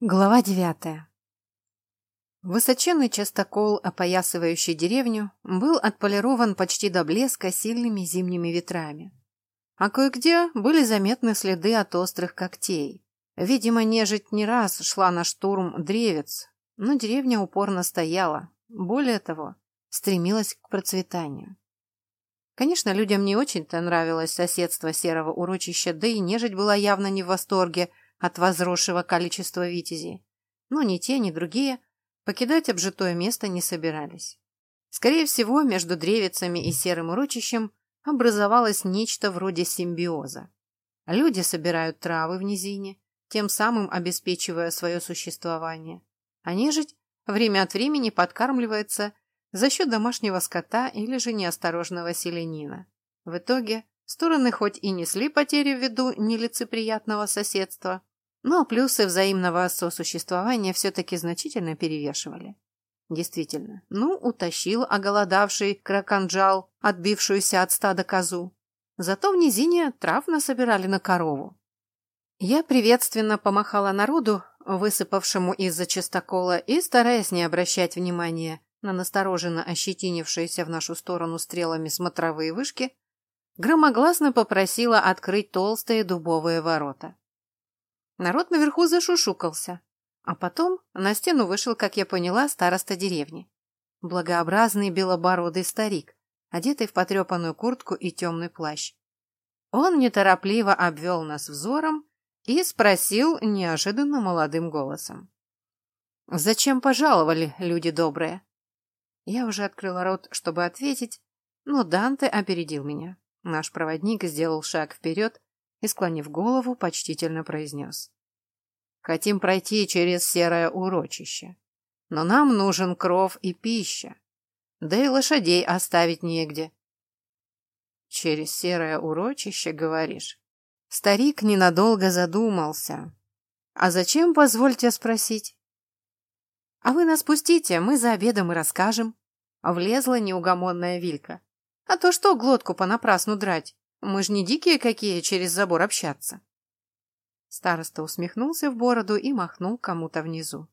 Глава девятая. Высоченный частокол, опоясывающий деревню, был отполирован почти до блеска сильными зимними ветрами. А кое-где были заметны следы от острых когтей. Видимо, нежить не раз шла на штурм древец, но деревня упорно стояла. Более того, стремилась к процветанию. Конечно, людям не очень-то нравилось соседство серого урочища, да и нежить была явно не в восторге – от возросшего количества витязей. Но ни те, ни другие покидать обжитое место не собирались. Скорее всего, между древицами и серым урочищем образовалось нечто вроде симбиоза. Люди собирают травы в низине, тем самым обеспечивая свое существование, а нежить время от времени подкармливается за счет домашнего скота или же неосторожного селенина. В итоге Стороны хоть и несли потери в виду нелицеприятного соседства, но плюсы взаимного сосуществования все-таки значительно перевешивали. Действительно, ну, утащил оголодавший краканджал, отбившуюся от стада козу. Зато в низине трав насобирали на корову. Я приветственно помахала народу, высыпавшему из-за частокола, и, стараясь не обращать внимания на настороженно ощетинившиеся в нашу сторону стрелами смотровые вышки, громогласно попросила открыть толстые дубовые ворота. Народ наверху зашушукался, а потом на стену вышел, как я поняла, староста деревни. Благообразный белобородый старик, одетый в потрепанную куртку и темный плащ. Он неторопливо обвел нас взором и спросил неожиданно молодым голосом. «Зачем пожаловали, люди добрые?» Я уже открыла рот, чтобы ответить, но Данте опередил меня. Наш проводник сделал шаг вперед и, склонив голову, почтительно произнес. «Хотим пройти через серое урочище, но нам нужен кров и пища, да и лошадей оставить негде». «Через серое урочище, говоришь?» Старик ненадолго задумался. «А зачем, позвольте спросить?» «А вы нас пустите, мы за обедом и расскажем», — влезла неугомонная Вилька. А то что глотку понапрасну драть? Мы ж не дикие какие через забор общаться. Староста усмехнулся в бороду и махнул кому-то внизу.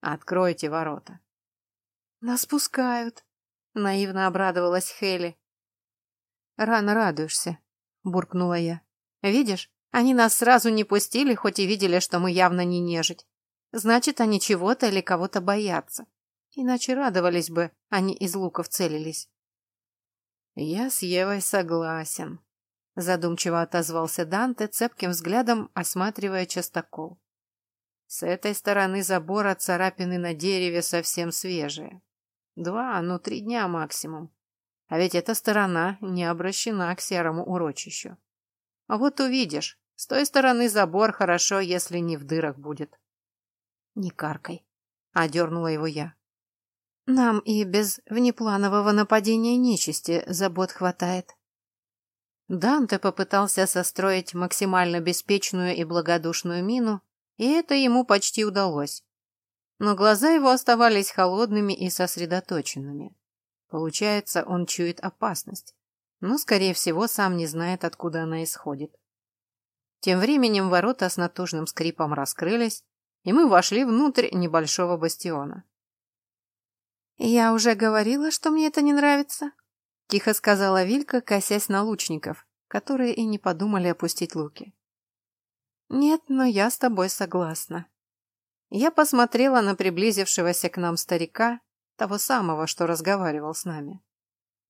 «Откройте ворота». «Нас пускают», — наивно обрадовалась Хелли. «Рано радуешься», — буркнула я. «Видишь, они нас сразу не пустили, хоть и видели, что мы явно не нежить. Значит, они чего-то или кого-то боятся. Иначе радовались бы, они из луков целились». «Я с Евой согласен», — задумчиво отозвался Данте, цепким взглядом осматривая частокол. «С этой стороны забора царапины на дереве совсем свежие. Два, ну три дня максимум. А ведь эта сторона не обращена к серому урочищу. А вот увидишь, с той стороны забор хорошо, если не в дырах будет». «Не каркай», — одернула его я. Нам и без внепланового нападения нечисти забот хватает. Данте попытался состроить максимально беспечную и благодушную мину, и это ему почти удалось. Но глаза его оставались холодными и сосредоточенными. Получается, он чует опасность, но, скорее всего, сам не знает, откуда она исходит. Тем временем ворота с натужным скрипом раскрылись, и мы вошли внутрь небольшого бастиона. «Я уже говорила, что мне это не нравится», — тихо сказала Вилька, косясь на лучников, которые и не подумали опустить луки. «Нет, но я с тобой согласна». Я посмотрела на приблизившегося к нам старика, того самого, что разговаривал с нами.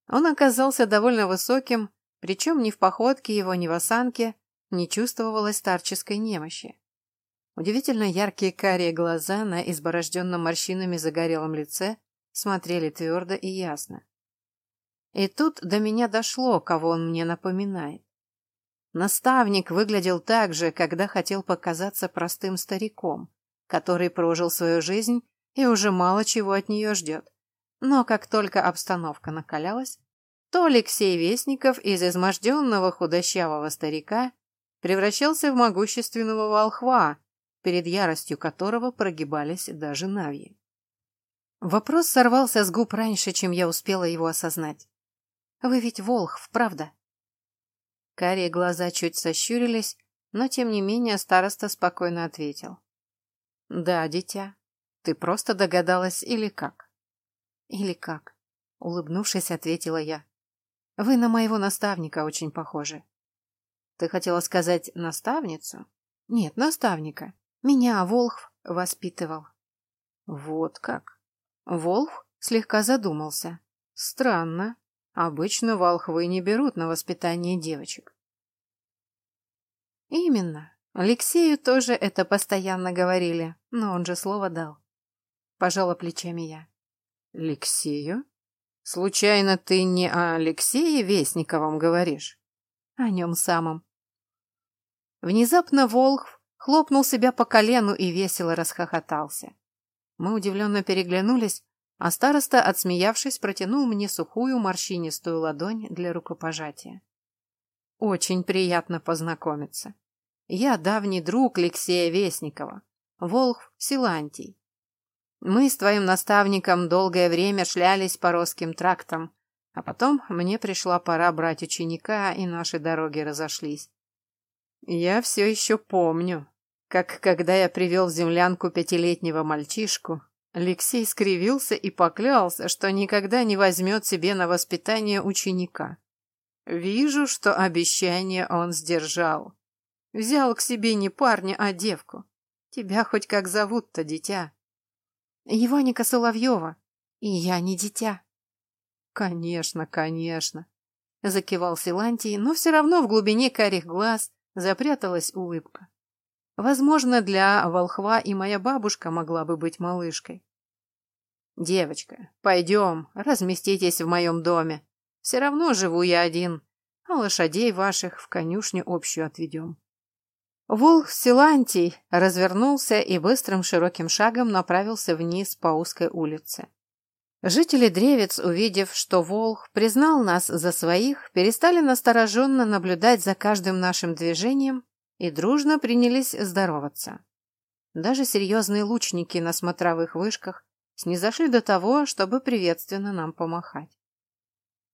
Он оказался довольно высоким, причем ни в походке его, ни в осанке не чувствовалось старческой немощи. Удивительно яркие карие глаза на изборожденном морщинами загорелом лице смотрели твердо и ясно. И тут до меня дошло, кого он мне напоминает. Наставник выглядел так же, когда хотел показаться простым стариком, который прожил свою жизнь и уже мало чего от нее ждет. Но как только обстановка накалялась, то Алексей Вестников из изможденного худощавого старика превращался в могущественного волхва, перед яростью которого прогибались даже навьи. Вопрос сорвался с губ раньше, чем я успела его осознать. «Вы ведь Волхв, правда?» Карие глаза чуть сощурились, но тем не менее староста спокойно ответил. Да, дитя. Ты просто догадалась или как? Или как? Улыбнувшись, ответила я. Вы на моего наставника очень похожи. Ты хотела сказать наставницу? Нет, наставника. Меня Волхв воспитывал. Вот как. Волхв слегка задумался. Странно. Обычно волхвы не берут на воспитание девочек. Именно. Алексею тоже это постоянно говорили, но он же слово дал. Пожала плечами я. Алексею? Случайно ты не о Алексее Вестниковом говоришь? О нем самом. Внезапно Волхв хлопнул себя по колену и весело расхохотался. Мы удивленно переглянулись, а староста, отсмеявшись, протянул мне сухую морщинистую ладонь для рукопожатия. Очень приятно познакомиться. Я давний друг Алексея Вестникова, Волхв Силантий. Мы с твоим наставником долгое время шлялись по Росским трактам, а потом мне пришла пора брать ученика, и наши дороги разошлись. Я все еще помню, как когда я привел в землянку пятилетнего мальчишку, Алексей скривился и поклялся, что никогда не возьмет себе на воспитание ученика. Вижу, что обещание он сдержал. Взял к себе не парня, а девку. Тебя хоть как зовут-то, дитя? Еваника Соловьева. И я не дитя. Конечно, конечно. Закивал Силантий, но все равно в глубине карих глаз запряталась улыбка. Возможно, для волхва и моя бабушка могла бы быть малышкой. «Девочка, пойдем, разместитесь в моем доме. Все равно живу я один, а лошадей ваших в конюшню общую отведем». Волх Силантий развернулся и быстрым широким шагом направился вниз по узкой улице. Жители Древец, увидев, что Волх признал нас за своих, перестали настороженно наблюдать за каждым нашим движением и дружно принялись здороваться. Даже серьезные лучники на смотровых вышках снизошли до того, чтобы приветственно нам помахать.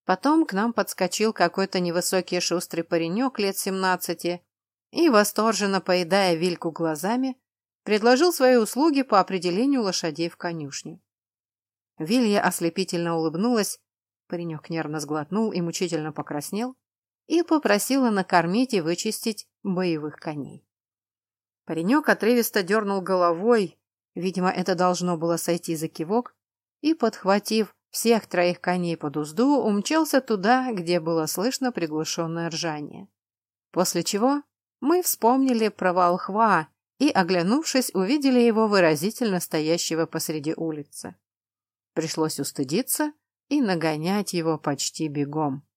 Потом к нам подскочил какой-то невысокий шустрый паренек лет семнадцати и, восторженно поедая вильку глазами, предложил свои услуги по определению лошадей в конюшню. Вилья ослепительно улыбнулась, паренек нервно сглотнул и мучительно покраснел, и попросила накормить и вычистить боевых коней. Паренек отрывисто дернул головой, видимо, это должно было сойти за кивок, и, подхватив всех троих коней под узду, умчался туда, где было слышно приглушенное ржание. После чего мы вспомнили про волхва и, оглянувшись, увидели его выразительно стоящего посреди улицы. Пришлось устыдиться и нагонять его почти бегом.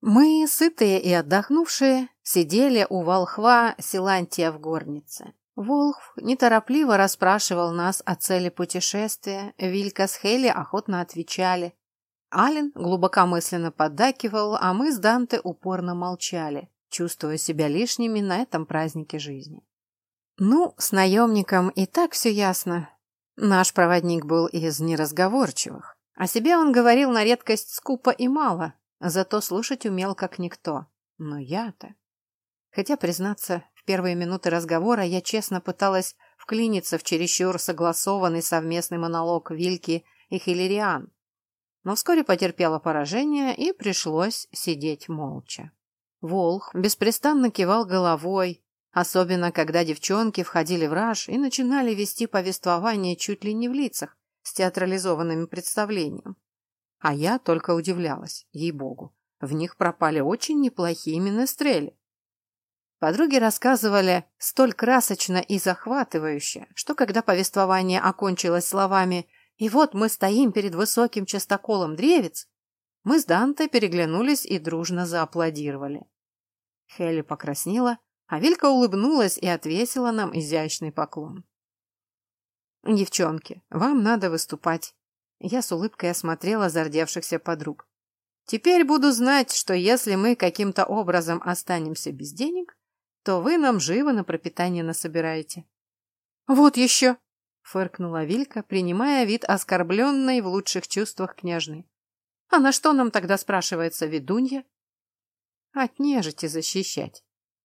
Мы, сытые и отдохнувшие, сидели у волхва Силантия в горнице. Волхв неторопливо расспрашивал нас о цели путешествия, Вилька с Хелли охотно отвечали. Ален глубокомысленно поддакивал, а мы с Данте упорно молчали, чувствуя себя лишними на этом празднике жизни. Ну, с наемником и так все ясно. Наш проводник был из неразговорчивых. О себе он говорил на редкость скупо и мало, Зато слушать умел как никто. Но я-то... Хотя, признаться, в первые минуты разговора я честно пыталась вклиниться в чересчур согласованный совместный монолог Вильки и Хиллериан. Но вскоре потерпела поражение и пришлось сидеть молча. Волх беспрестанно кивал головой, особенно когда девчонки входили в раж и начинали вести повествование чуть ли не в лицах с театрализованным представлением. А я только удивлялась, ей-богу. В них пропали очень неплохие менестрели. Подруги рассказывали столь красочно и захватывающе, что когда повествование окончилось словами «И вот мы стоим перед высоким частоколом древец», мы с Данте переглянулись и дружно зааплодировали. Хелли покраснела, а Вилька улыбнулась и отвесила нам изящный поклон. «Девчонки, вам надо выступать. Я с улыбкой осмотрела зардевшихся подруг. Теперь буду знать, что если мы каким-то образом останемся без денег, то вы нам живо на пропитание насобираете. Вот еще, фыркнула Вилька, принимая вид оскорбленной в лучших чувствах княжны. А на что нам тогда спрашивается ведунья? От нежити защищать,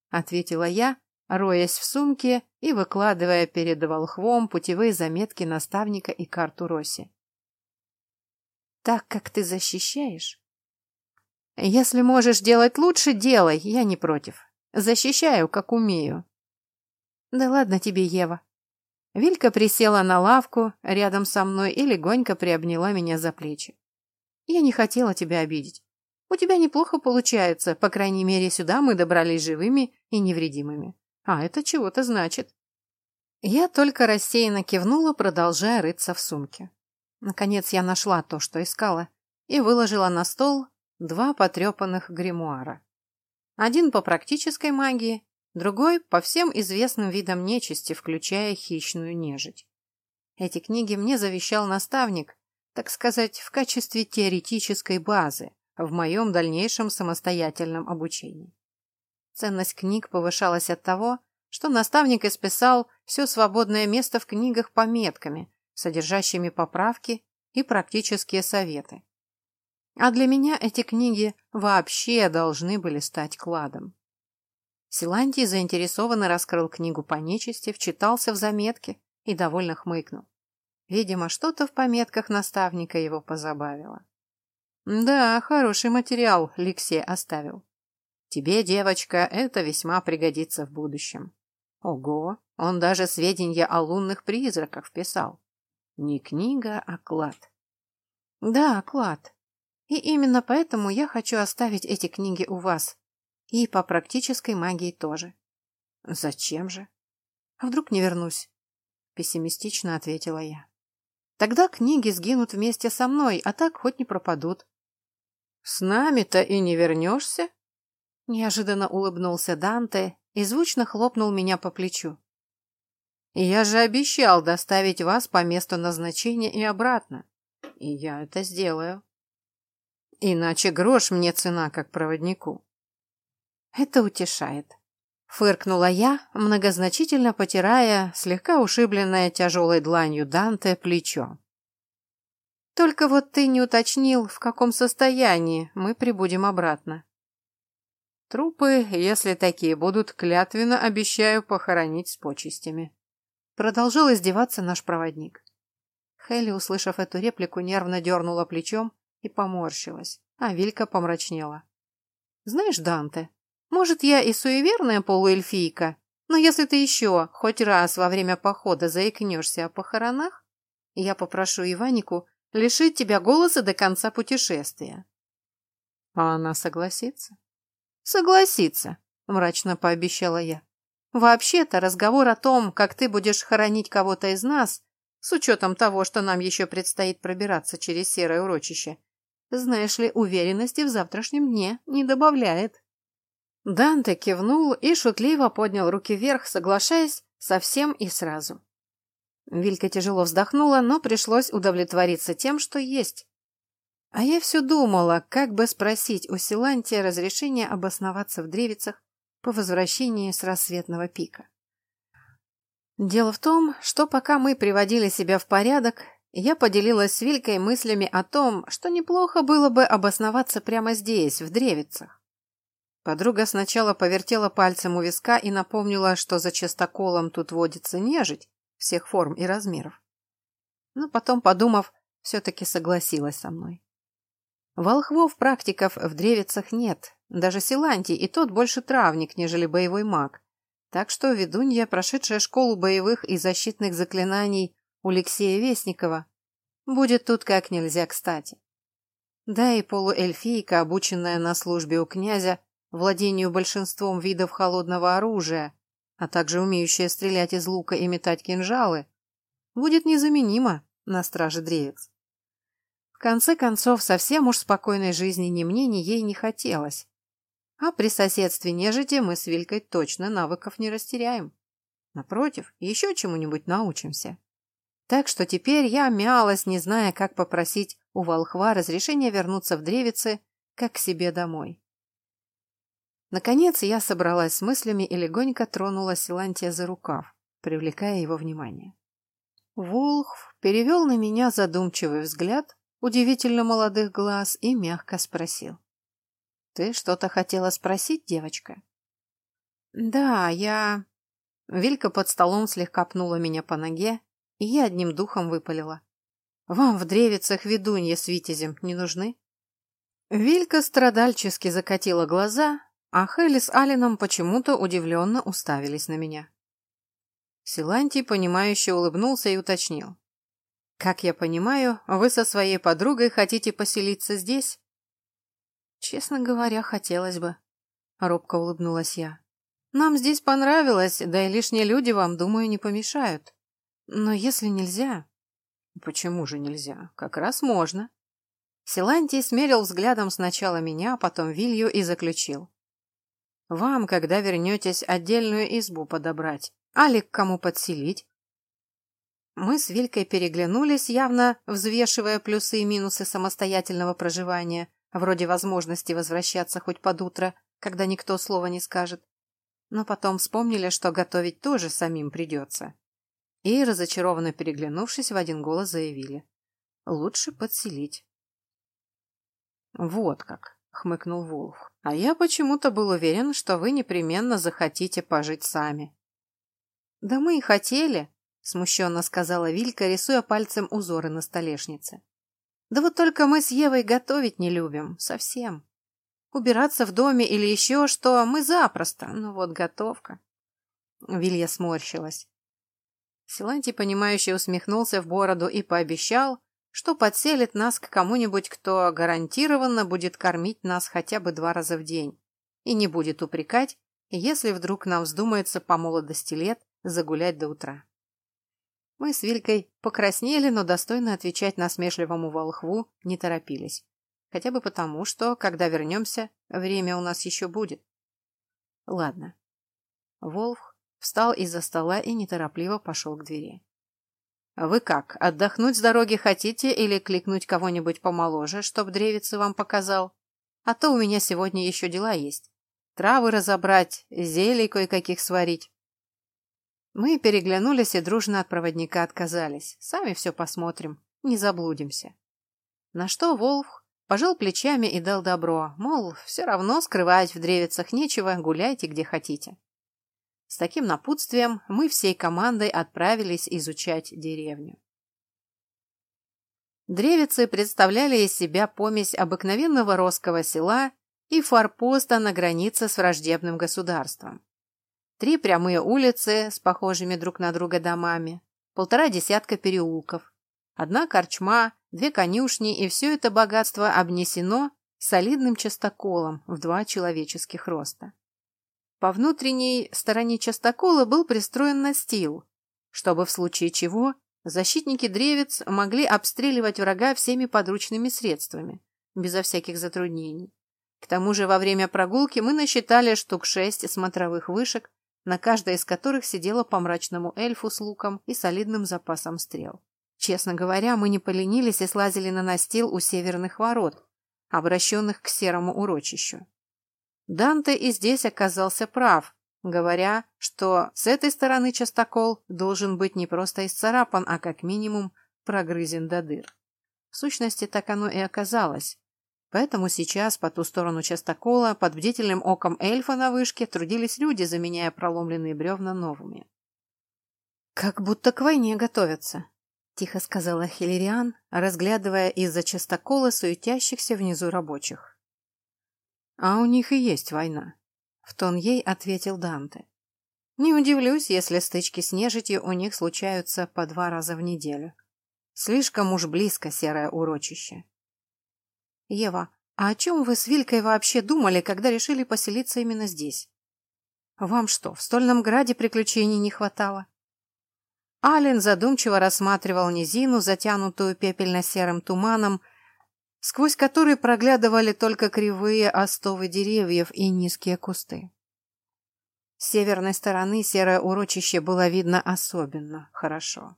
ответила я, роясь в сумке и выкладывая перед волхвом путевые заметки наставника и карту Роси. «Так как ты защищаешь?» «Если можешь делать лучше, делай, я не против. Защищаю, как умею». «Да ладно тебе, Ева». Вилька присела на лавку рядом со мной и легонько приобняла меня за плечи. «Я не хотела тебя обидеть. У тебя неплохо получается, по крайней мере, сюда мы добрались живыми и невредимыми. А это чего-то значит. Я только рассеянно кивнула, продолжая рыться в сумке. Наконец я нашла то, что искала, и выложила на стол два потрепанных гримуара. Один по практической магии, другой по всем известным видам нечисти, включая хищную нежить. Эти книги мне завещал наставник, так сказать, в качестве теоретической базы в моем дальнейшем самостоятельном обучении. Ценность книг повышалась от того, что наставник исписал все свободное место в книгах пометками, содержащими поправки и практические советы. А для меня эти книги вообще должны были стать кладом. Силантий заинтересованно раскрыл книгу по нечисти, вчитался в заметки и довольно хмыкнул. Видимо, что-то в пометках наставника его позабавило. Да, хороший материал Ликсей оставил. Тебе, девочка, это весьма пригодится в будущем. Ого, он даже сведения о лунных призраках вписал. Не книга, а клад. Да, клад. И именно поэтому я хочу оставить эти книги у вас. И по практической магии тоже. Зачем же? А вдруг не вернусь? Пессимистично ответила я. Тогда книги сгинут вместе со мной, а так хоть не пропадут. С нами-то и не вернешься? Неожиданно улыбнулся Данте и звучно хлопнул меня по плечу. «Я же обещал доставить вас по месту назначения и обратно. И я это сделаю. Иначе грош мне цена как проводнику». «Это утешает», — фыркнула я, многозначительно потирая слегка ушибленное тяжелой дланью Данте плечо. «Только вот ты не уточнил, в каком состоянии мы прибудем обратно». Трупы, если такие будут, клятвенно обещаю похоронить с почестями. Продолжал издеваться наш проводник. Хелли, услышав эту реплику, нервно дернула плечом и поморщилась, а Вилька помрачнела. «Знаешь, Данте, может, я и суеверная полуэльфийка, но если ты еще хоть раз во время похода заикнешься о похоронах, я попрошу Иванику лишить тебя голоса до конца путешествия». А она согласится? Согласится, мрачно пообещала я. Вообще-то разговор о том, как ты будешь хоронить кого-то из нас, с учетом того, что нам еще предстоит пробираться через серое урочище, знаешь ли, уверенности в завтрашнем дне не добавляет. Данте кивнул и шутливо поднял руки вверх, соглашаясь совсем и сразу. Вилька тяжело вздохнула, но пришлось удовлетвориться тем, что есть. А я все думала, как бы спросить у Силантия разрешения обосноваться в Древицах по возвращении с рассветного пика. Дело в том, что пока мы приводили себя в порядок, я поделилась с Вилькой мыслями о том, что неплохо было бы обосноваться прямо здесь, в Древицах. Подруга сначала повертела пальцем у виска и напомнила, что за частоколом тут водится нежить всех форм и размеров. Но потом, подумав, все-таки согласилась со мной. Волхвов-практиков в древицах нет. Даже Силантий, и тот больше травник, нежели боевой маг. Так что ведунья, прошедшая школу боевых и защитных заклинаний у Алексея Вестникова, будет тут как нельзя кстати. Да и полуэльфийка, обученная на службе у князя, владению большинством видов холодного оружия, а также умеющая стрелять из лука и метать кинжалы, будет незаменима на страже древец конце концов, совсем уж спокойной жизни ни мне, ни ей не хотелось. А при соседстве нежити мы с Вилькой точно навыков не растеряем. Напротив, еще чему-нибудь научимся. Так что теперь я мялась, не зная, как попросить у волхва разрешения вернуться в Древицы, как к себе домой. Наконец я собралась с мыслями и легонько тронула Силантия за рукав, привлекая его внимание. Волхв перевел на меня задумчивый взгляд, удивительно молодых глаз и мягко спросил. «Ты что-то хотела спросить, девочка?» «Да, я...» Вилька под столом слегка пнула меня по ноге, и я одним духом выпалила. «Вам в древицах ведунья с витязем не нужны?» Вилька страдальчески закатила глаза, а Хелли с Алином почему-то удивленно уставились на меня. Силантий, понимающе улыбнулся и уточнил. «Как я понимаю, вы со своей подругой хотите поселиться здесь?» «Честно говоря, хотелось бы», — робко улыбнулась я. «Нам здесь понравилось, да и лишние люди вам, думаю, не помешают. Но если нельзя...» «Почему же нельзя? Как раз можно». Силантий смерил взглядом сначала меня, а потом Вилью и заключил. «Вам, когда вернетесь, отдельную избу подобрать, али к кому подселить?» Мы с Вилькой переглянулись, явно взвешивая плюсы и минусы самостоятельного проживания, вроде возможности возвращаться хоть под утро, когда никто слова не скажет. Но потом вспомнили, что готовить тоже самим придется. И, разочарованно переглянувшись, в один голос заявили. Лучше подселить. Вот как, хмыкнул Волх. А я почему-то был уверен, что вы непременно захотите пожить сами. Да мы и хотели, смущенно сказала Вилька, рисуя пальцем узоры на столешнице. Да вот только мы с Евой готовить не любим, совсем. Убираться в доме или еще что, мы запросто, ну вот готовка. Вилья сморщилась. Силантий, понимающе усмехнулся в бороду и пообещал, что подселит нас к кому-нибудь, кто гарантированно будет кормить нас хотя бы два раза в день и не будет упрекать, если вдруг нам вздумается по молодости лет загулять до утра. Мы с Вилькой покраснели, но достойно отвечать насмешливому волхву не торопились. Хотя бы потому, что, когда вернемся, время у нас еще будет. Ладно. Волх встал из-за стола и неторопливо пошел к двери. «Вы как, отдохнуть с дороги хотите или кликнуть кого-нибудь помоложе, чтоб древицы вам показал? А то у меня сегодня еще дела есть. Травы разобрать, зелий кое-каких сварить». Мы переглянулись и дружно от проводника отказались. Сами все посмотрим, не заблудимся. На что Волф пожал плечами и дал добро, мол, все равно скрывать в древицах нечего, гуляйте где хотите. С таким напутствием мы всей командой отправились изучать деревню. Древицы представляли из себя помесь обыкновенного росского села и форпоста на границе с враждебным государством. Три прямые улицы с похожими друг на друга домами, полтора десятка переулков, одна корчма, две конюшни, и все это богатство обнесено солидным частоколом в два человеческих роста. По внутренней стороне частокола был пристроен настил, чтобы в случае чего защитники древец могли обстреливать врага всеми подручными средствами, безо всяких затруднений. К тому же во время прогулки мы насчитали штук шесть смотровых вышек на каждой из которых сидела по мрачному эльфу с луком и солидным запасом стрел. Честно говоря, мы не поленились и слазили на настил у северных ворот, обращенных к серому урочищу. Данте и здесь оказался прав, говоря, что с этой стороны частокол должен быть не просто исцарапан, а как минимум прогрызен до дыр. В сущности, так оно и оказалось. Поэтому сейчас по ту сторону частокола под бдительным оком эльфа на вышке трудились люди, заменяя проломленные бревна новыми. «Как будто к войне готовятся», — тихо сказала Хиллериан, разглядывая из-за частокола суетящихся внизу рабочих. «А у них и есть война», — в тон ей ответил Данте. «Не удивлюсь, если стычки с нежитью у них случаются по два раза в неделю. Слишком уж близко серое урочище». «Ева, а о чем вы с Вилькой вообще думали, когда решили поселиться именно здесь? Вам что, в Стольном Граде приключений не хватало?» Ален задумчиво рассматривал низину, затянутую пепельно-серым туманом, сквозь который проглядывали только кривые остовы деревьев и низкие кусты. С северной стороны серое урочище было видно особенно хорошо.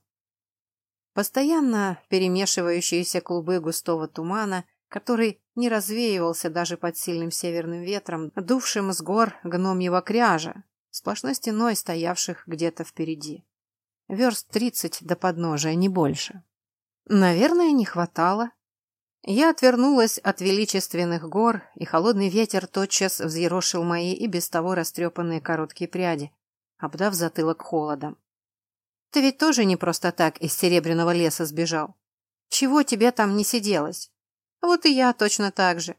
Постоянно перемешивающиеся клубы густого тумана – который не развеивался даже под сильным северным ветром, дувшим с гор гномьего кряжа, сплошной стеной стоявших где-то впереди. Верст тридцать до подножия, не больше. Наверное, не хватало. Я отвернулась от величественных гор, и холодный ветер тотчас взъерошил мои и без того растрепанные короткие пряди, обдав затылок холодом. Ты ведь тоже не просто так из Серебряного леса сбежал. Чего тебе там не сиделось? Вот и я точно так же.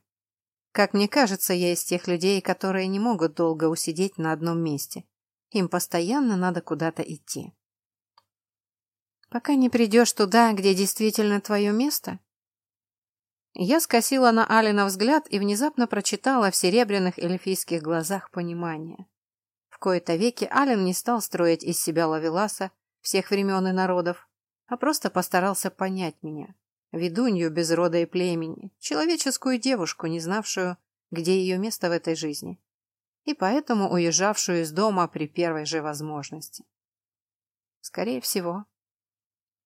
Как мне кажется, я из тех людей, которые не могут долго усидеть на одном месте. Им постоянно надо куда-то идти. Пока не придешь туда, где действительно твое место. Я скосила на Алина взгляд и внезапно прочитала в серебряных эльфийских глазах понимание. В кои-то веки Ален не стал строить из себя лавеласа всех времен и народов, а просто постарался понять меня, ведунью без рода и племени, человеческую девушку, не знавшую, где ее место в этой жизни, и поэтому уезжавшую из дома при первой же возможности. Скорее всего.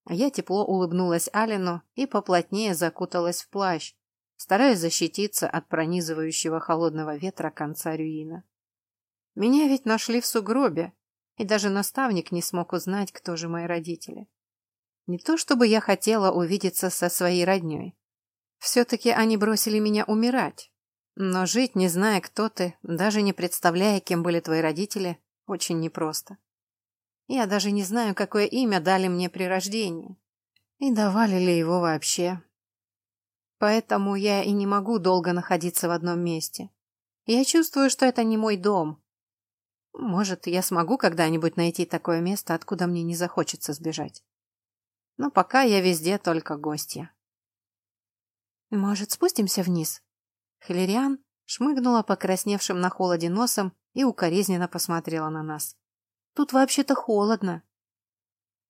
Я тепло улыбнулась Алину и поплотнее закуталась в плащ, стараясь защититься от пронизывающего холодного ветра конца Рюина. Меня ведь нашли в сугробе, и даже наставник не смог узнать, кто же мои родители. Не то чтобы я хотела увидеться со своей родней. Все-таки они бросили меня умирать. Но жить, не зная, кто ты, даже не представляя, кем были твои родители, очень непросто. Я даже не знаю, какое имя дали мне при рождении. И давали ли его вообще. Поэтому я и не могу долго находиться в одном месте. Я чувствую, что это не мой дом. Может, я смогу когда-нибудь найти такое место, откуда мне не захочется сбежать но пока я везде только гостья. «Может, спустимся вниз?» Хиллериан шмыгнула покрасневшим на холоде носом и укоризненно посмотрела на нас. «Тут вообще-то холодно».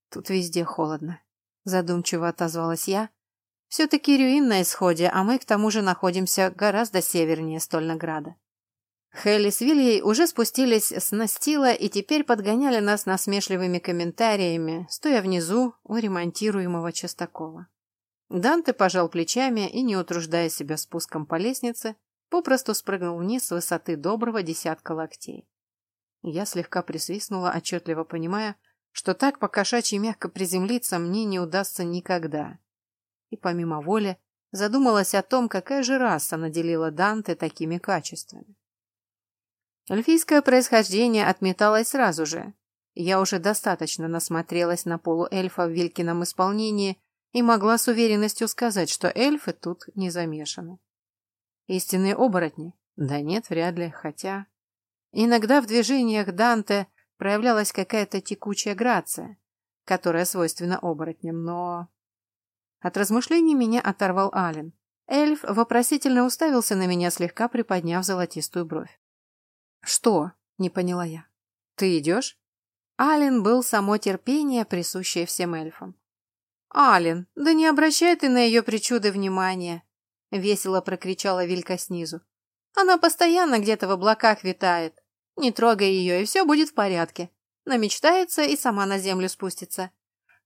«Тут везде холодно», — задумчиво отозвалась я. «Все-таки Рюин на исходе, а мы к тому же находимся гораздо севернее Стольнограда». Хелли с Вильей уже спустились с настила и теперь подгоняли нас насмешливыми комментариями, стоя внизу у ремонтируемого частокола. Данте пожал плечами и, не утруждая себя спуском по лестнице, попросту спрыгнул вниз с высоты доброго десятка локтей. Я слегка присвистнула, отчетливо понимая, что так по мягко приземлиться мне не удастся никогда. И помимо воли задумалась о том, какая же раса наделила Данте такими качествами. Эльфийское происхождение отметалось сразу же. Я уже достаточно насмотрелась на полуэльфа в Вилькином исполнении и могла с уверенностью сказать, что эльфы тут не замешаны. Истинные оборотни? Да нет, вряд ли, хотя... Иногда в движениях Данте проявлялась какая-то текучая грация, которая свойственна оборотням, но... От размышлений меня оторвал Ален. Эльф вопросительно уставился на меня, слегка приподняв золотистую бровь. «Что?» — не поняла я. «Ты идешь?» Ален был само терпение, присущее всем эльфам. «Ален, да не обращай ты на ее причуды внимания!» — весело прокричала Вилька снизу. «Она постоянно где-то в облаках витает. Не трогай ее, и все будет в порядке. Намечтается и сама на землю спустится.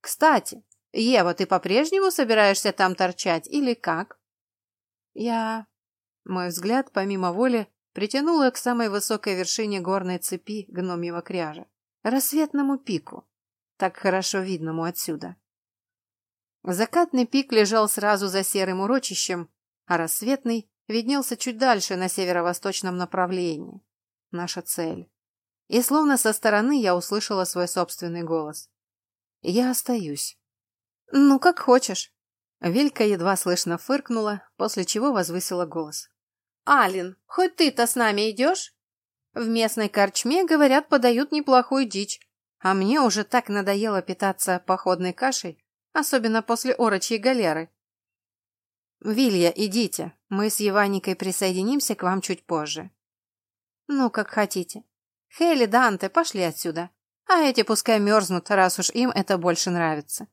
Кстати, Ева, ты по-прежнему собираешься там торчать или как?» Я... Мой взгляд, помимо воли, притянула к самой высокой вершине горной цепи гномьего кряжа, рассветному пику, так хорошо видному отсюда. Закатный пик лежал сразу за серым урочищем, а рассветный виднелся чуть дальше на северо-восточном направлении. Наша цель. И словно со стороны я услышала свой собственный голос. «Я остаюсь». «Ну, как хочешь». Вилька едва слышно фыркнула, после чего возвысила голос. «Алин, хоть ты-то с нами идешь?» В местной корчме, говорят, подают неплохую дичь, а мне уже так надоело питаться походной кашей, особенно после орочьей галеры. «Вилья, идите, мы с Еваникой присоединимся к вам чуть позже». «Ну, как хотите. Хейли, Данте, пошли отсюда, а эти пускай мерзнут, раз уж им это больше нравится».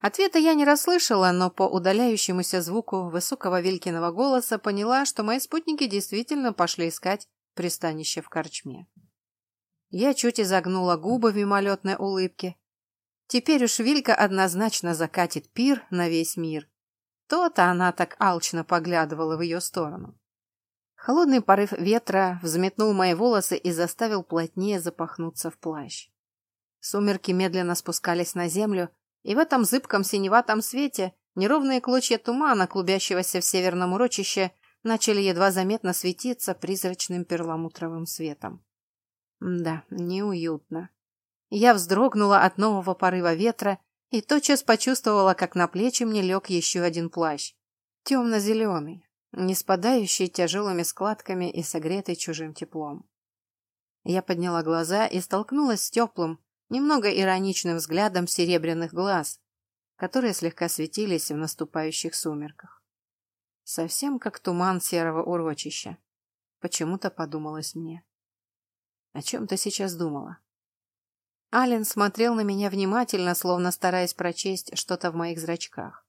Ответа я не расслышала, но по удаляющемуся звуку высокого Вилькиного голоса поняла, что мои спутники действительно пошли искать пристанище в корчме. Я чуть изогнула губы в мимолетной улыбке. Теперь уж Вилька однозначно закатит пир на весь мир. То-то она так алчно поглядывала в ее сторону. Холодный порыв ветра взметнул мои волосы и заставил плотнее запахнуться в плащ. Сумерки медленно спускались на землю, и в этом зыбком синеватом свете неровные клочья тумана, клубящегося в северном урочище, начали едва заметно светиться призрачным перламутровым светом. Да, неуютно. Я вздрогнула от нового порыва ветра и тотчас почувствовала, как на плечи мне лег еще один плащ. Темно-зеленый, не спадающий тяжелыми складками и согретый чужим теплом. Я подняла глаза и столкнулась с теплым, немного ироничным взглядом серебряных глаз, которые слегка светились в наступающих сумерках. Совсем как туман серого урочища. Почему-то подумалось мне. О чем ты сейчас думала? Ален смотрел на меня внимательно, словно стараясь прочесть что-то в моих зрачках.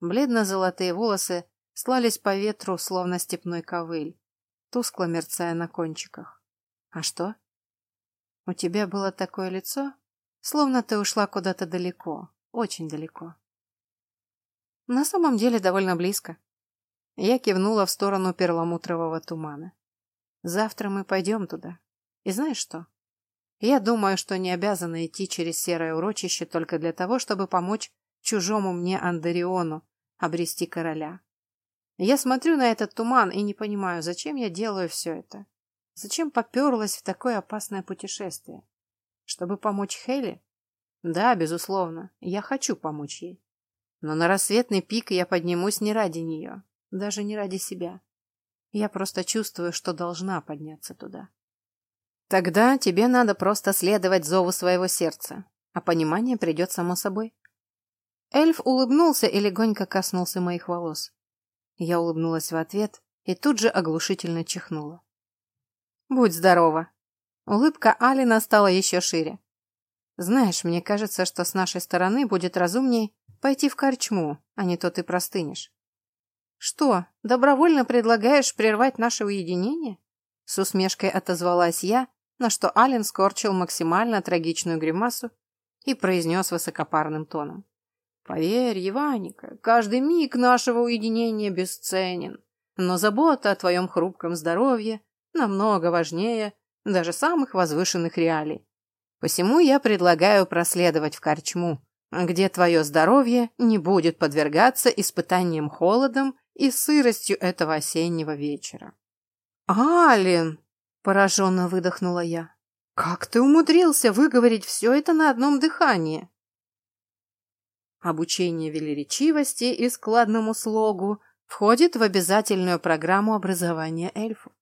Бледно-золотые волосы слались по ветру, словно степной ковыль, тускло мерцая на кончиках. А что? У тебя было такое лицо, словно ты ушла куда-то далеко, очень далеко. На самом деле довольно близко. Я кивнула в сторону перламутрового тумана. Завтра мы пойдем туда. И знаешь что? Я думаю, что не обязана идти через серое урочище только для того, чтобы помочь чужому мне Андариону обрести короля. Я смотрю на этот туман и не понимаю, зачем я делаю все это. Зачем поперлась в такое опасное путешествие? Чтобы помочь Хелли? Да, безусловно, я хочу помочь ей. Но на рассветный пик я поднимусь не ради нее, даже не ради себя. Я просто чувствую, что должна подняться туда. Тогда тебе надо просто следовать зову своего сердца, а понимание придет само собой. Эльф улыбнулся и легонько коснулся моих волос. Я улыбнулась в ответ и тут же оглушительно чихнула. Будь здорова. Улыбка Алина стала еще шире. Знаешь, мне кажется, что с нашей стороны будет разумней пойти в корчму, а не то ты простынешь. Что, добровольно предлагаешь прервать наше уединение? С усмешкой отозвалась я, на что Ален скорчил максимально трагичную гримасу и произнес высокопарным тоном. Поверь, Еваника, каждый миг нашего уединения бесценен, но забота о твоем хрупком здоровье намного важнее даже самых возвышенных реалий. Посему я предлагаю проследовать в корчму, где твое здоровье не будет подвергаться испытаниям холодом и сыростью этого осеннего вечера. «Ален!» – пораженно выдохнула я. «Как ты умудрился выговорить все это на одном дыхании?» Обучение велеречивости и складному слогу входит в обязательную программу образования эльфов.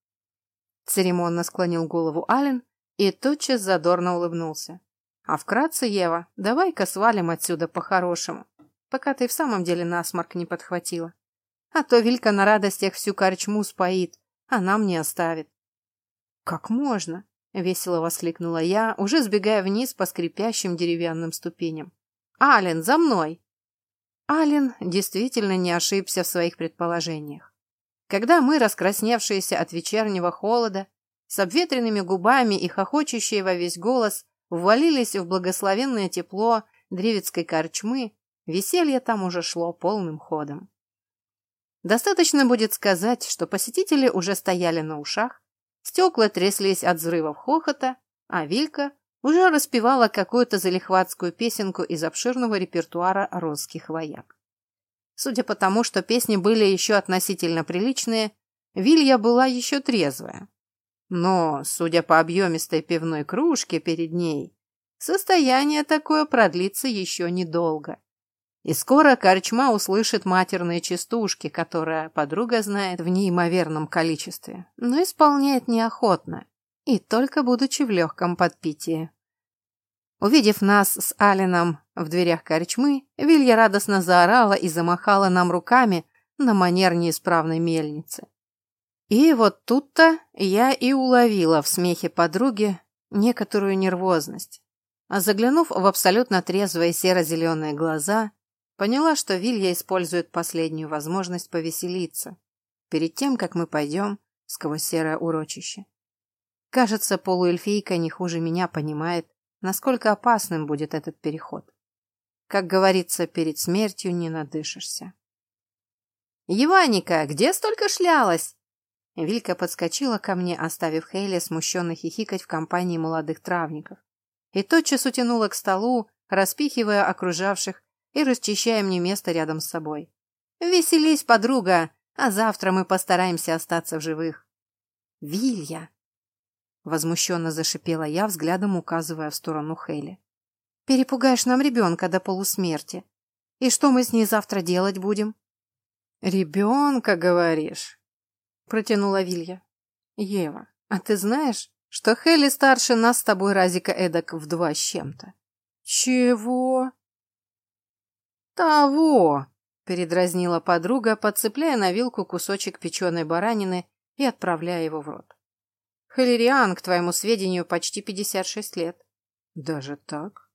Церемонно склонил голову Ален и тотчас задорно улыбнулся. А вкратце, Ева, давай-ка свалим отсюда по-хорошему, пока ты в самом деле насморк не подхватила. А то Вилька на радостях всю корчму споит, а нам не оставит. Как можно? Весело воскликнула я, уже сбегая вниз по скрипящим деревянным ступеням. Ален, за мной! Ален действительно не ошибся в своих предположениях. Когда мы, раскрасневшиеся от вечернего холода, с обветренными губами и хохочущие во весь голос, ввалились в благословенное тепло древецкой корчмы, веселье там уже шло полным ходом. Достаточно будет сказать, что посетители уже стояли на ушах, стекла тряслись от взрывов хохота, а Вилька уже распевала какую-то залихватскую песенку из обширного репертуара русских вояк. Судя по тому, что песни были еще относительно приличные, Вилья была еще трезвая. Но, судя по объемистой пивной кружке перед ней, состояние такое продлится еще недолго. И скоро корчма услышит матерные частушки, которые подруга знает в неимоверном количестве, но исполняет неохотно и только будучи в легком подпитии. Увидев нас с Алином в дверях корчмы, Вилья радостно заорала и замахала нам руками на манер неисправной мельницы. И вот тут-то я и уловила в смехе подруги некоторую нервозность. А заглянув в абсолютно трезвые серо-зеленые глаза, поняла, что Вилья использует последнюю возможность повеселиться перед тем, как мы пойдем сквозь серое урочище. Кажется, полуэльфийка не хуже меня понимает, насколько опасным будет этот переход. Как говорится, перед смертью не надышишься. «Еваника, где столько шлялась?» Вилька подскочила ко мне, оставив Хейли смущенно хихикать в компании молодых травников, и тотчас утянула к столу, распихивая окружавших и расчищая мне место рядом с собой. «Веселись, подруга, а завтра мы постараемся остаться в живых». «Вилья!» Возмущенно зашипела я, взглядом указывая в сторону Хейли. «Перепугаешь нам ребенка до полусмерти. И что мы с ней завтра делать будем?» «Ребенка, говоришь?» Протянула Вилья. «Ева, а ты знаешь, что Хейли старше нас с тобой разика эдак в два с чем-то?» «Чего?» «Того!» — передразнила подруга, подцепляя на вилку кусочек печеной баранины и отправляя его в рот. Халериан, к твоему сведению, почти 56 лет. Даже так?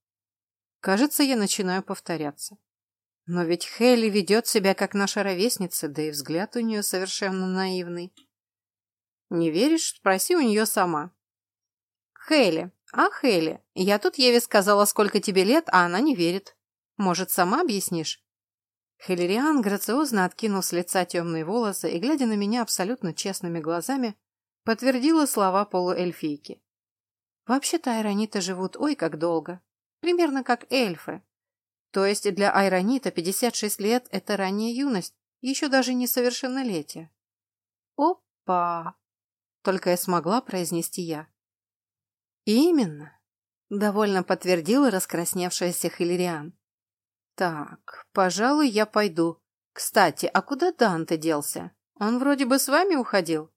Кажется, я начинаю повторяться. Но ведь Хелли ведет себя как наша ровесница, да и взгляд у нее совершенно наивный. Не веришь? Спроси у нее сама. Хелли, а Хелли, я тут Еве сказала, сколько тебе лет, а она не верит. Может, сама объяснишь? Хелериан грациозно откинул с лица темные волосы и, глядя на меня абсолютно честными глазами, подтвердила слова полуэльфийки. Вообще-то айрониты живут ой как долго, примерно как эльфы. То есть для айронита 56 лет – это ранняя юность, еще даже не совершеннолетие. Опа! Только я смогла произнести я. Именно, довольно подтвердила раскрасневшаяся Хиллериан. Так, пожалуй, я пойду. Кстати, а куда Данте делся? Он вроде бы с вами уходил.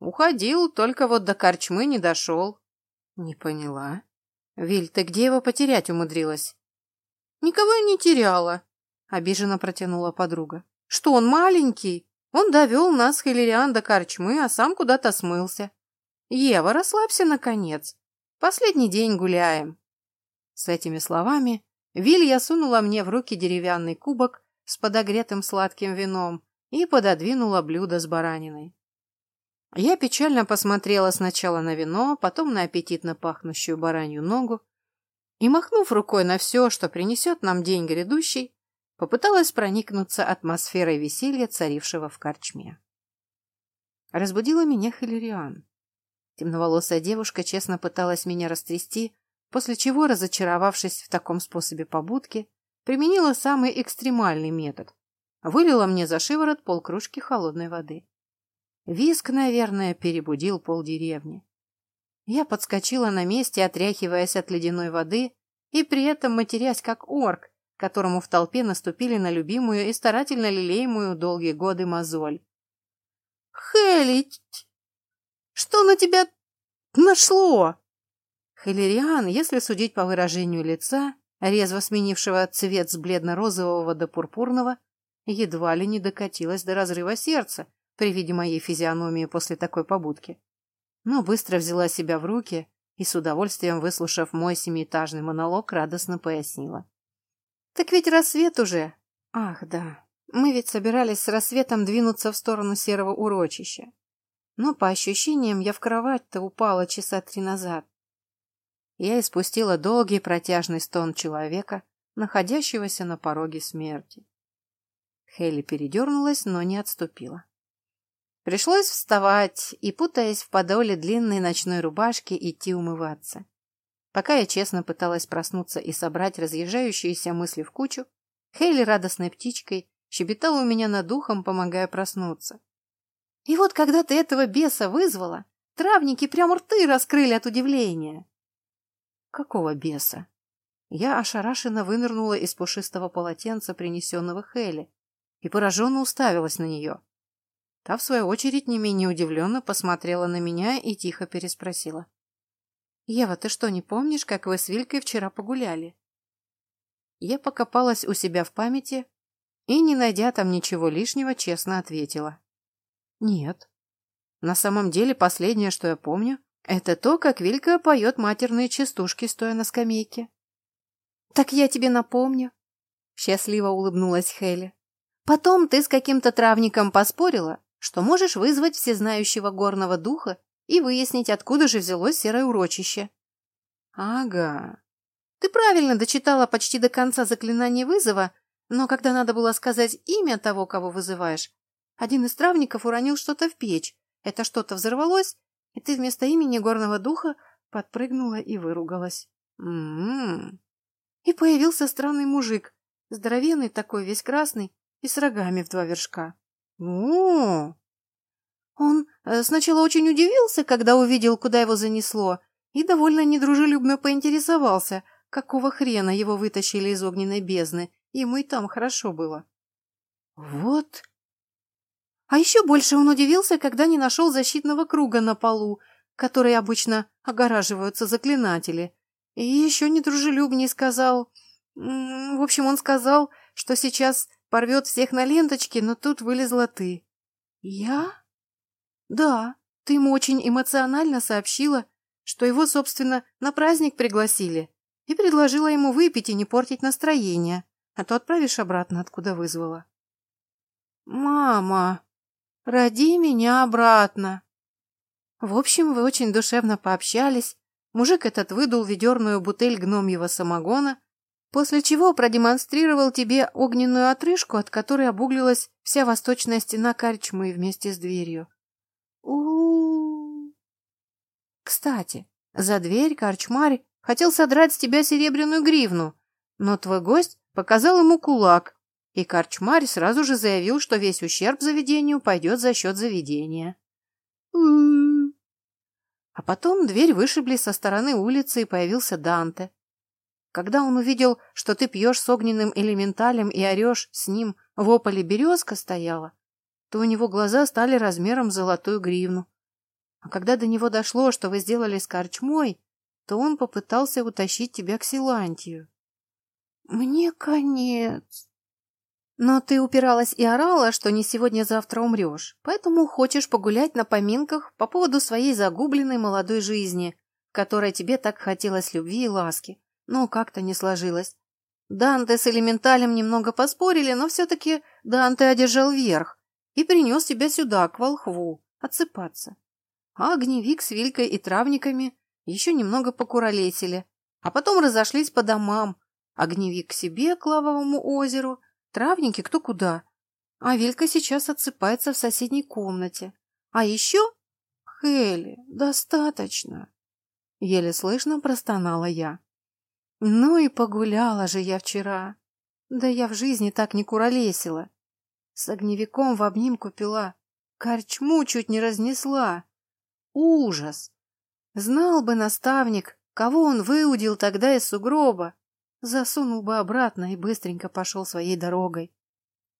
Уходил, только вот до корчмы не дошел. Не поняла. Виль, ты где его потерять умудрилась? Никого я не теряла, обиженно протянула подруга. Что он маленький? Он довел нас, Хиллериан, до корчмы, а сам куда-то смылся. Ева, расслабься, наконец. Последний день гуляем. С этими словами Вилья сунула мне в руки деревянный кубок с подогретым сладким вином и пододвинула блюдо с бараниной. Я печально посмотрела сначала на вино, потом на аппетитно пахнущую баранью ногу и, махнув рукой на все, что принесет нам день грядущий, попыталась проникнуться атмосферой веселья, царившего в корчме. Разбудила меня Хиллериан. Темноволосая девушка честно пыталась меня растрясти, после чего, разочаровавшись в таком способе побудки, применила самый экстремальный метод. Вылила мне за шиворот полкружки холодной воды. Виск, наверное, перебудил полдеревни. Я подскочила на месте, отряхиваясь от ледяной воды и при этом матерясь как орк, которому в толпе наступили на любимую и старательно лелеемую долгие годы мозоль. «Хелли, что на тебя нашло?» Хелериан, если судить по выражению лица, резво сменившего цвет с бледно-розового до пурпурного, едва ли не докатилась до разрыва сердца, при виде моей физиономии после такой побудки. Но быстро взяла себя в руки и, с удовольствием выслушав мой семиэтажный монолог, радостно пояснила. «Так ведь рассвет уже!» «Ах, да, мы ведь собирались с рассветом двинуться в сторону серого урочища. Но, по ощущениям, я в кровать-то упала часа три назад. Я испустила долгий протяжный стон человека, находящегося на пороге смерти. Хелли передернулась, но не отступила. Пришлось вставать и, путаясь в подоле длинной ночной рубашки, идти умываться. Пока я честно пыталась проснуться и собрать разъезжающиеся мысли в кучу, Хейли радостной птичкой щебетала у меня над духом, помогая проснуться. И вот когда ты этого беса вызвала, травники прям рты раскрыли от удивления. Какого беса? Я ошарашенно вынырнула из пушистого полотенца, принесенного Хейли, и пораженно уставилась на нее. Та, в свою очередь, не менее удивленно посмотрела на меня и тихо переспросила. «Ева, ты что, не помнишь, как вы с Вилькой вчера погуляли?» Я покопалась у себя в памяти и, не найдя там ничего лишнего, честно ответила. «Нет. На самом деле, последнее, что я помню, это то, как Вилька поет матерные частушки, стоя на скамейке». «Так я тебе напомню», — счастливо улыбнулась Хелли. «Потом ты с каким-то травником поспорила, что можешь вызвать всезнающего горного духа и выяснить, откуда же взялось серое урочище. Ага. Ты правильно дочитала почти до конца заклинание вызова, но когда надо было сказать имя того, кого вызываешь, один из травников уронил что-то в печь. Это что-то взорвалось, и ты вместо имени горного духа подпрыгнула и выругалась. М-м. И появился странный мужик, здоровенный такой, весь красный и с рогами в два вершка. О, Он э, сначала очень удивился, когда увидел, куда его занесло, и довольно недружелюбно поинтересовался, какого хрена его вытащили из огненной бездны. Ему и там хорошо было. Вот. А еще больше он удивился, когда не нашел защитного круга на полу, который обычно огораживаются заклинатели. И еще недружелюбнее сказал... В общем, он сказал, что сейчас порвет всех на ленточке, но тут вылезла ты. Я? Да, ты ему очень эмоционально сообщила, что его, собственно, на праздник пригласили, и предложила ему выпить и не портить настроение, а то отправишь обратно, откуда вызвала. «Мама, роди меня обратно!» В общем, вы очень душевно пообщались. Мужик этот выдул ведерную бутыль гномьего самогона, после чего продемонстрировал тебе огненную отрыжку, от которой обуглилась вся восточная стена корчмы вместе с дверью у, Кстати, за дверь корчмарь хотел содрать с тебя серебряную гривну, но твой гость показал ему кулак, и корчмарь сразу же заявил, что весь ущерб заведению пойдет за счет заведения. у А потом дверь вышибли со стороны улицы, и появился Данте. Когда он увидел, что ты пьешь с огненным элементалем и орешь с ним, в ополе березка стояла, то у него глаза стали размером с золотую гривну. А когда до него дошло, что вы сделали с корчмой, то он попытался утащить тебя к Силантию. Мне конец. Но ты упиралась и орала, что не сегодня-завтра умрешь, поэтому хочешь погулять на поминках по поводу своей загубленной молодой жизни, в которой тебе так хотелось любви и ласки, но как-то не сложилось. Данте с Элементалем немного поспорили, но все-таки Данте одержал верх, и принес тебя сюда, к волхву, отсыпаться. А огневик с Вилькой и травниками еще немного покуролесили, а потом разошлись по домам. Огневик к себе, к лавовому озеру, травники кто куда. А Вилька сейчас отсыпается в соседней комнате. А еще... Хелли, достаточно. Еле слышно простонала я. Ну и погуляла же я вчера. Да я в жизни так не куролесила. С огневиком в обнимку пила. Корчму чуть не разнесла. Ужас! Знал бы наставник, кого он выудил тогда из сугроба. Засунул бы обратно и быстренько пошел своей дорогой.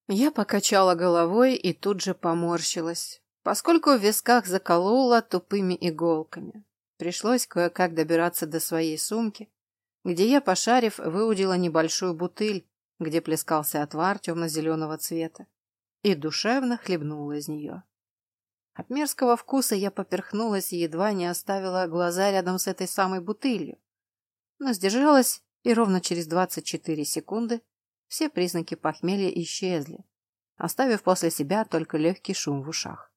Я покачала головой и тут же поморщилась, поскольку в висках заколола тупыми иголками. Пришлось кое-как добираться до своей сумки, где я, пошарив, выудила небольшую бутыль, где плескался отвар темно-зеленого цвета и душевно хлебнула из нее. От мерзкого вкуса я поперхнулась и едва не оставила глаза рядом с этой самой бутылью. Но сдержалась, и ровно через 24 секунды все признаки похмелья исчезли, оставив после себя только легкий шум в ушах.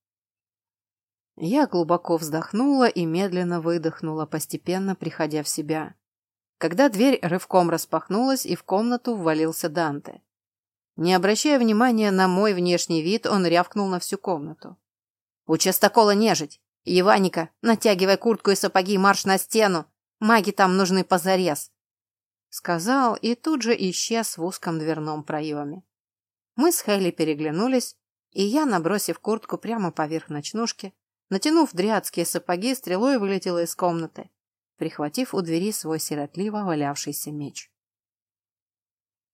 Я глубоко вздохнула и медленно выдохнула, постепенно приходя в себя. Когда дверь рывком распахнулась, и в комнату ввалился Данте. Не обращая внимания на мой внешний вид, он рявкнул на всю комнату. «У частокола нежить! Еваника, натягивай куртку и сапоги, марш на стену! Маги там нужны позарез!» Сказал и тут же исчез в узком дверном проеме. Мы с Хейли переглянулись, и я, набросив куртку прямо поверх ночнушки, натянув дрядские сапоги, стрелой вылетела из комнаты, прихватив у двери свой сиротливо валявшийся меч.